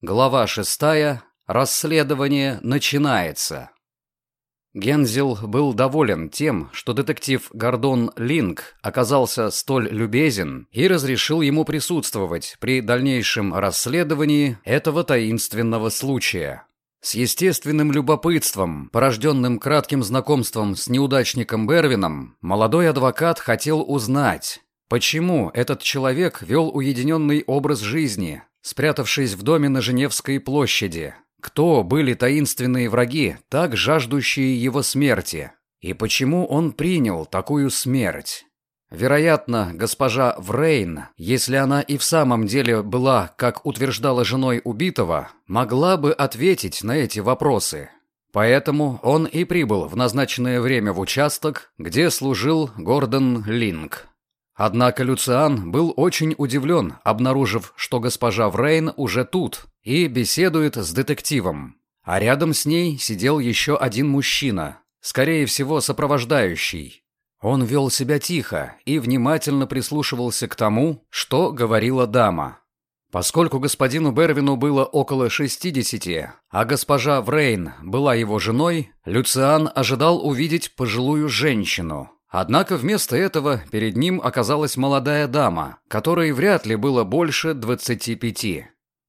Глава шестая. Расследование начинается. Гензел был доволен тем, что детектив Гордон Линк оказался столь любезен и разрешил ему присутствовать при дальнейшем расследовании этого таинственного случая. С естественным любопытством, порожденным кратким знакомством с неудачником Бервином, молодой адвокат хотел узнать, почему этот человек вел уединенный образ жизни, спрятавшись в доме на Женевской площади. Кто были таинственные враги, так жаждущие его смерти? И почему он принял такую смерть? Вероятно, госпожа Врейн, если она и в самом деле была, как утверждала женой убитого, могла бы ответить на эти вопросы. Поэтому он и прибыл в назначенное время в участок, где служил Гордон Линк. Однако Люциан был очень удивлен, обнаружив, что госпожа Врейн уже тут и беседует с детективом. А рядом с ней сидел еще один мужчина, скорее всего, сопровождающий. Он вел себя тихо и внимательно прислушивался к тому, что говорила дама. Поскольку господину Бервину было около 60, а госпожа Врейн была его женой, Люциан ожидал увидеть пожилую женщину – Однако вместо этого перед ним оказалась молодая дама, которой вряд ли было больше 25.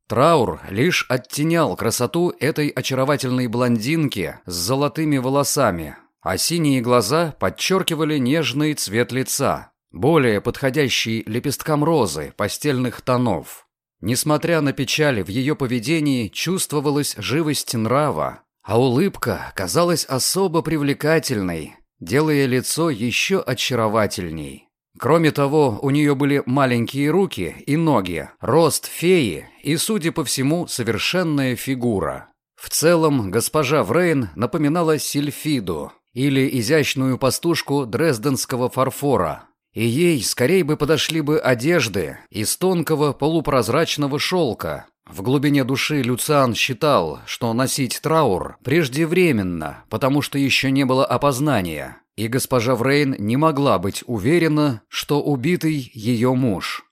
Траур лишь оттенял красоту этой очаровательной блондинки с золотыми волосами, а синие глаза подчеркивали нежный цвет лица, более подходящий лепесткам розы постельных тонов. Несмотря на печали в ее поведении, чувствовалась живость нрава, а улыбка казалась особо привлекательной, делая лицо еще очаровательней. Кроме того, у нее были маленькие руки и ноги, рост феи и, судя по всему, совершенная фигура. В целом, госпожа Врейн напоминала сильфиду или изящную пастушку дрезденского фарфора, и ей скорее бы подошли бы одежды из тонкого полупрозрачного шелка, в глубине души Люциан считал, что носить траур преждевременно, потому что еще не было опознания, и госпожа Врейн не могла быть уверена, что убитый ее муж.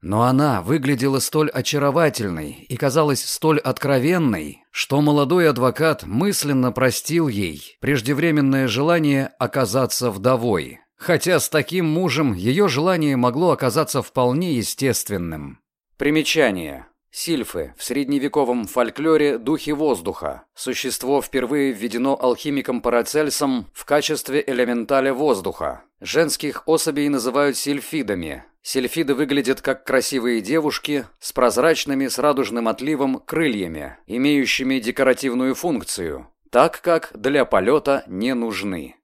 Но она выглядела столь очаровательной и казалась столь откровенной, что молодой адвокат мысленно простил ей преждевременное желание оказаться вдовой. Хотя с таким мужем ее желание могло оказаться вполне естественным. Примечание. Сильфы в средневековом фольклоре духи воздуха. Существо впервые введено алхимиком Парацельсом в качестве элементаля воздуха. Женских особей называют сильфидами. Сильфиды выглядят как красивые девушки с прозрачными с радужным отливом крыльями, имеющими декоративную функцию, так как для полета не нужны.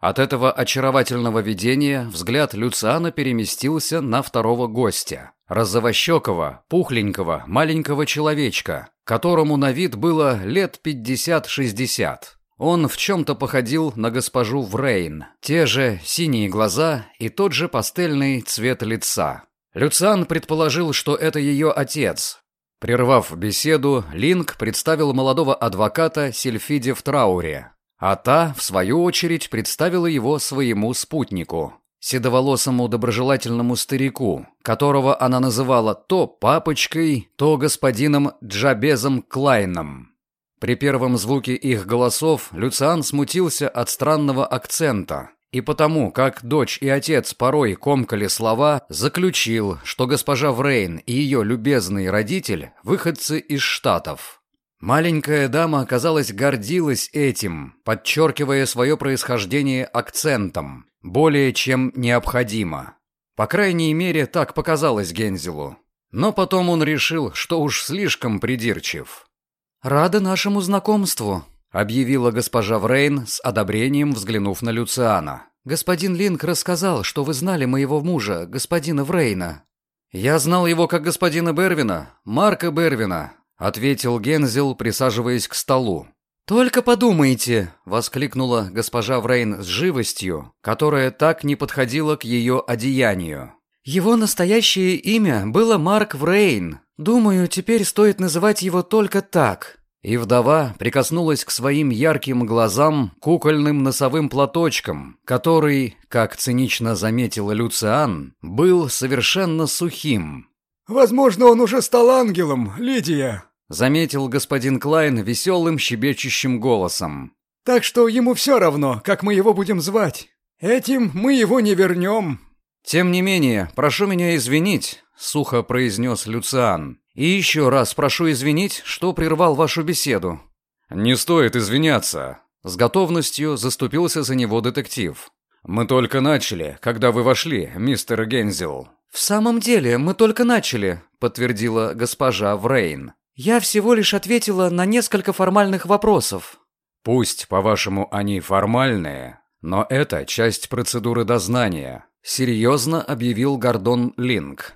От этого очаровательного видения взгляд Люциана переместился на второго гостя. Розовощекого, пухленького, маленького человечка, которому на вид было лет 50-60. Он в чем-то походил на госпожу Врейн. Те же синие глаза и тот же пастельный цвет лица. Люциан предположил, что это ее отец. Прервав беседу, Линк представил молодого адвоката Сильфиде в трауре, а та, в свою очередь, представила его своему спутнику, седоволосому доброжелательному старику, которого она называла то папочкой, то господином Джабезом Клайном. При первом звуке их голосов Люциан смутился от странного акцента, и потому, как дочь и отец порой комкали слова, заключил, что госпожа Врейн и ее любезный родитель – выходцы из Штатов. Маленькая дама, казалось, гордилась этим, подчеркивая свое происхождение акцентом, более чем необходимо. По крайней мере, так показалось Гензелу. Но потом он решил, что уж слишком придирчив. «Рада нашему знакомству», — объявила госпожа Врейн с одобрением, взглянув на Люциана. «Господин Линк рассказал, что вы знали моего мужа, господина Врейна». «Я знал его как господина Бервина, Марка Бервина», ответил Гензел, присаживаясь к столу. «Только подумайте!» — воскликнула госпожа Врейн с живостью, которая так не подходила к ее одеянию. «Его настоящее имя было Марк Врейн. Думаю, теперь стоит называть его только так». И вдова прикоснулась к своим ярким глазам кукольным носовым платочком, который, как цинично заметила Люциан, был совершенно сухим. «Возможно, он уже стал ангелом, Лидия», заметил господин Клайн веселым щебечущим голосом. «Так что ему все равно, как мы его будем звать. Этим мы его не вернем». «Тем не менее, прошу меня извинить», — сухо произнес Люциан. «И еще раз прошу извинить, что прервал вашу беседу». «Не стоит извиняться», — с готовностью заступился за него детектив. «Мы только начали, когда вы вошли, мистер Гензел». «В самом деле, мы только начали», — подтвердила госпожа Врейн. «Я всего лишь ответила на несколько формальных вопросов». «Пусть, по-вашему, они формальные, но это часть процедуры дознания», — серьезно объявил Гордон Линк.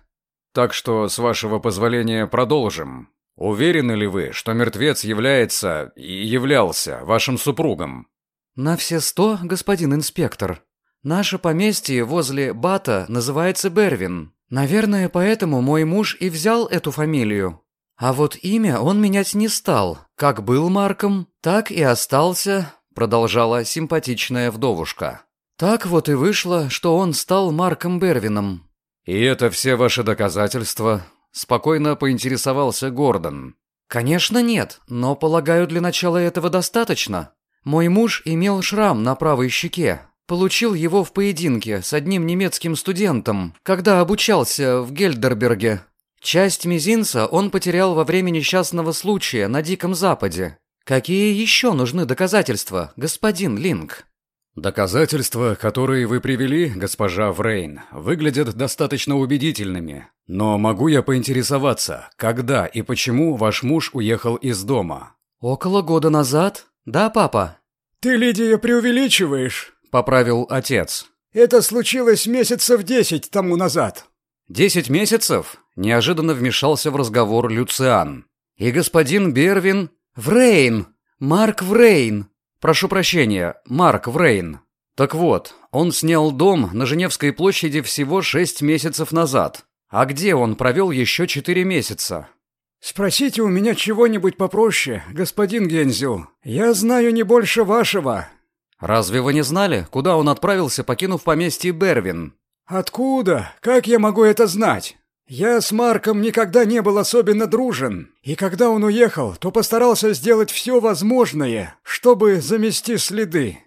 «Так что, с вашего позволения, продолжим. Уверены ли вы, что мертвец является и являлся вашим супругом?» «На все сто, господин инспектор», Наше поместье возле Бата называется Бервин. Наверное, поэтому мой муж и взял эту фамилию. А вот имя он менять не стал. Как был Марком, так и остался, продолжала симпатичная вдовушка. Так вот и вышло, что он стал Марком Бервином. И это все ваши доказательства? Спокойно поинтересовался Гордон. Конечно, нет, но полагаю, для начала этого достаточно. Мой муж имел шрам на правой щеке, Получил его в поединке с одним немецким студентом, когда обучался в Гельдерберге. Часть мизинца он потерял во время несчастного случая на Диком Западе. Какие еще нужны доказательства, господин Линк? Доказательства, которые вы привели, госпожа Врейн, выглядят достаточно убедительными. Но могу я поинтересоваться, когда и почему ваш муж уехал из дома? Около года назад? Да, папа? Ты, Лидия, преувеличиваешь поправил отец. «Это случилось месяцев десять тому назад». «Десять месяцев?» – неожиданно вмешался в разговор Люциан. «И господин Бервин...» «Врейн! Марк Врейн!» «Прошу прощения, Марк Врейн». Так вот, он снял дом на Женевской площади всего шесть месяцев назад. А где он провел еще четыре месяца? «Спросите у меня чего-нибудь попроще, господин Гензел. Я знаю не больше вашего. «Разве вы не знали, куда он отправился, покинув поместье Бервин?» «Откуда? Как я могу это знать? Я с Марком никогда не был особенно дружен, и когда он уехал, то постарался сделать все возможное, чтобы замести следы».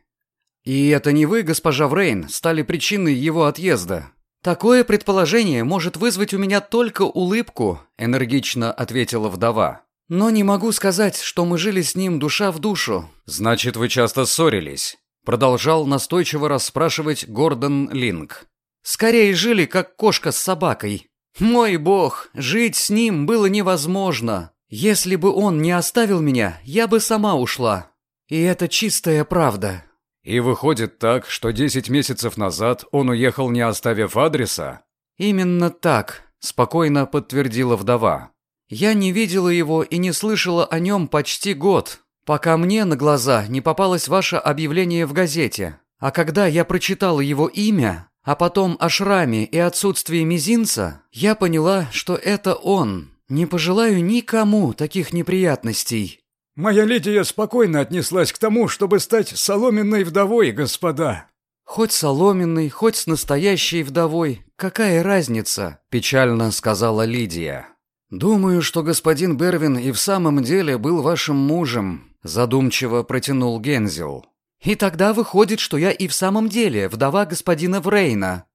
«И это не вы, госпожа Врейн, стали причиной его отъезда?» «Такое предположение может вызвать у меня только улыбку», — энергично ответила вдова. Но не могу сказать, что мы жили с ним душа в душу. Значит, вы часто ссорились? Продолжал настойчиво расспрашивать Гордон Линк. Скорее жили, как кошка с собакой. Мой бог, жить с ним было невозможно. Если бы он не оставил меня, я бы сама ушла. И это чистая правда. И выходит так, что десять месяцев назад он уехал, не оставив адреса? Именно так, спокойно подтвердила вдова. Я не видела его и не слышала о нем почти год, пока мне на глаза не попалось ваше объявление в газете. А когда я прочитала его имя, а потом о шраме и отсутствии мизинца, я поняла, что это он. Не пожелаю никому таких неприятностей. Моя Лидия спокойно отнеслась к тому, чтобы стать соломенной вдовой, господа. Хоть соломенной, хоть с настоящей вдовой, какая разница, печально сказала Лидия. «Думаю, что господин Бервин и в самом деле был вашим мужем», задумчиво протянул Гензел. «И тогда выходит, что я и в самом деле вдова господина Врейна».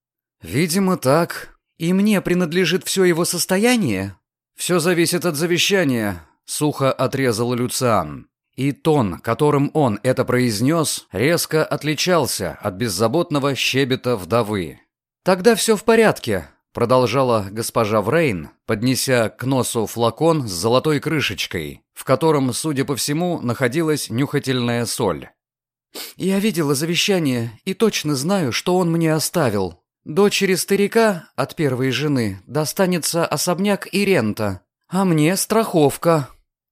«Видимо, так. И мне принадлежит все его состояние?» «Все зависит от завещания», — сухо отрезал Люциан. И тон, которым он это произнес, резко отличался от беззаботного щебета вдовы. «Тогда все в порядке», Продолжала госпожа Врейн, поднеся к носу флакон с золотой крышечкой, в котором, судя по всему, находилась нюхательная соль. «Я видела завещание и точно знаю, что он мне оставил. Дочери старика от первой жены достанется особняк и рента, а мне страховка».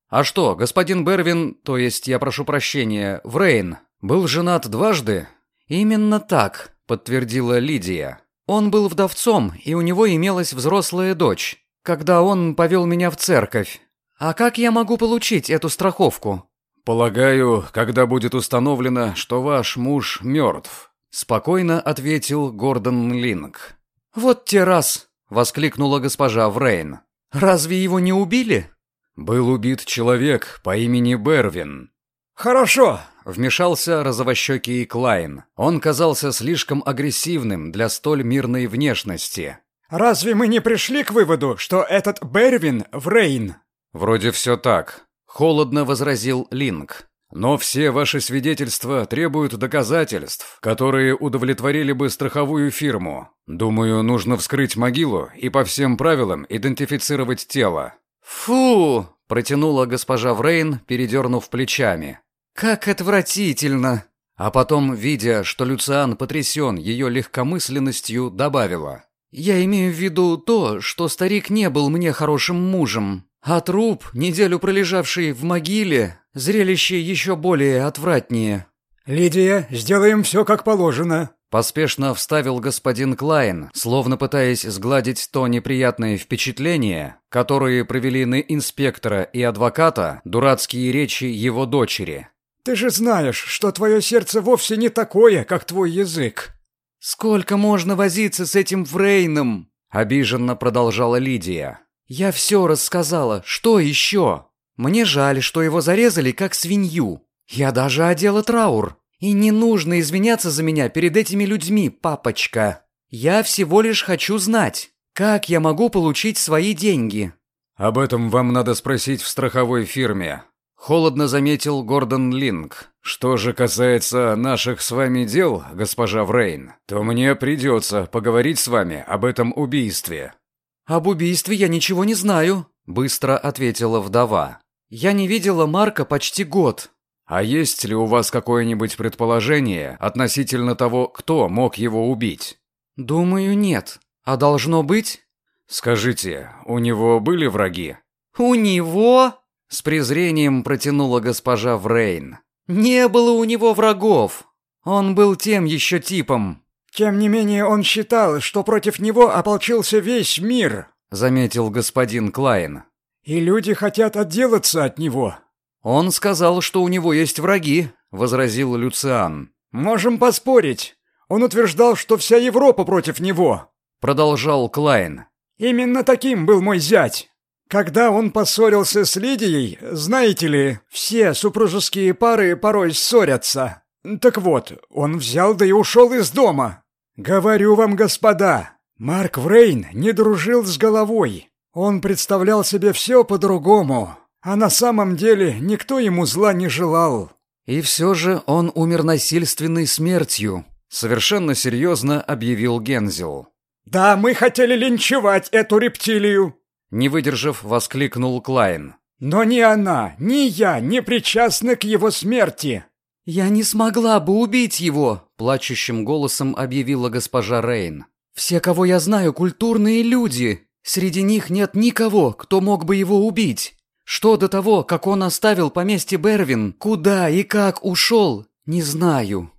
«А что, господин Бервин, то есть, я прошу прощения, Врейн, был женат дважды?» «Именно так», — подтвердила Лидия. Он был вдовцом, и у него имелась взрослая дочь, когда он повел меня в церковь. А как я могу получить эту страховку? Полагаю, когда будет установлено, что ваш муж мертв, спокойно ответил Гордон Линк. Вот те раз, воскликнула госпожа Врейн. Разве его не убили? был убит человек по имени Бервин. Хорошо, Вмешался розовощекий Клайн. Он казался слишком агрессивным для столь мирной внешности. Разве мы не пришли к выводу, что этот Бервин в Рейн? Вроде все так. Холодно возразил Линк. Но все ваши свидетельства требуют доказательств, которые удовлетворили бы страховую фирму. Думаю, нужно вскрыть могилу и по всем правилам идентифицировать тело. Фу! Протянула госпожа Врейн, передернув плечами. Как отвратительно! А потом, видя, что Люциан потрясен ее легкомысленностью, добавила. Я имею в виду то, что старик не был мне хорошим мужем. А труп, неделю пролежавший в могиле, зрелище еще более отвратнее. «Лидия, сделаем все как положено», Поспешно вставил господин Клайн, словно пытаясь сгладить то неприятное впечатление, которые провели на инспектора и адвоката дурацкие речи его дочери. «Ты же знаешь, что твое сердце вовсе не такое, как твой язык». «Сколько можно возиться с этим Фрейном?» – обиженно продолжала Лидия. «Я все рассказала. Что еще? Мне жаль, что его зарезали, как свинью. Я даже одела траур. И не нужно извиняться за меня перед этими людьми, папочка. Я всего лишь хочу знать, как я могу получить свои деньги». «Об этом вам надо спросить в страховой фирме», – холодно заметил Гордон Линк. «Что же касается наших с вами дел, госпожа Врейн, то мне придется поговорить с вами об этом убийстве». «Об убийстве я ничего не знаю», – быстро ответила вдова. «Я не видела Марка почти год. А есть ли у вас какое-нибудь предположение относительно того, кто мог его убить? Думаю, нет. А должно быть? Скажите, у него были враги? У него? С презрением протянула госпожа Врейн. Не было у него врагов. Он был тем еще типом. Тем не менее, он считал, что против него ополчился весь мир, заметил господин Клайн. И люди хотят отделаться от него. «Он сказал, что у него есть враги», — возразил Люциан. «Можем поспорить. Он утверждал, что вся Европа против него», — продолжал Клайн. «Именно таким был мой зять. Когда он поссорился с Лидией, знаете ли, все супружеские пары порой ссорятся. Так вот, он взял да и ушел из дома. Говорю вам, господа, Марк Врейн не дружил с головой. Он представлял себе все по-другому. А на самом деле никто ему зла не желал. И все же он умер насильственной смертью, совершенно серьезно объявил Гензел. Да, мы хотели линчевать эту рептилию, не выдержав, воскликнул Клайн. Но ни она, ни я не причастны к его смерти. Я не смогла бы убить его, плачущим голосом объявила госпожа Рейн. Все, кого я знаю, культурные люди. Среди них нет никого, кто мог бы его убить. Что до того, как он оставил поместье Бервин, куда и как ушел, не знаю.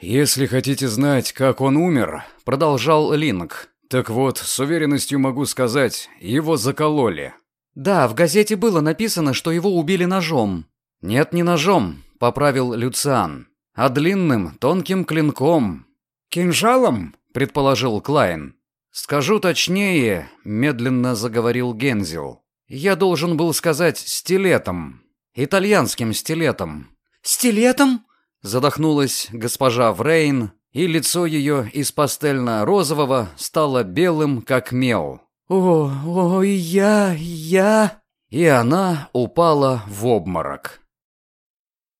«Если хотите знать, как он умер», — продолжал Линк, «так вот, с уверенностью могу сказать, его закололи». «Да, в газете было написано, что его убили ножом». «Нет, не ножом», — поправил Люциан, «а длинным, тонким клинком». «Кинжалом?» — предположил Клайн. «Скажу точнее», — медленно заговорил Гензел. Я должен был сказать стилетом. Итальянским стилетом. «Стилетом?» Задохнулась госпожа Врейн, и лицо ее из пастельно-розового стало белым, как мел. «О, ой, я, я...» И она упала в обморок.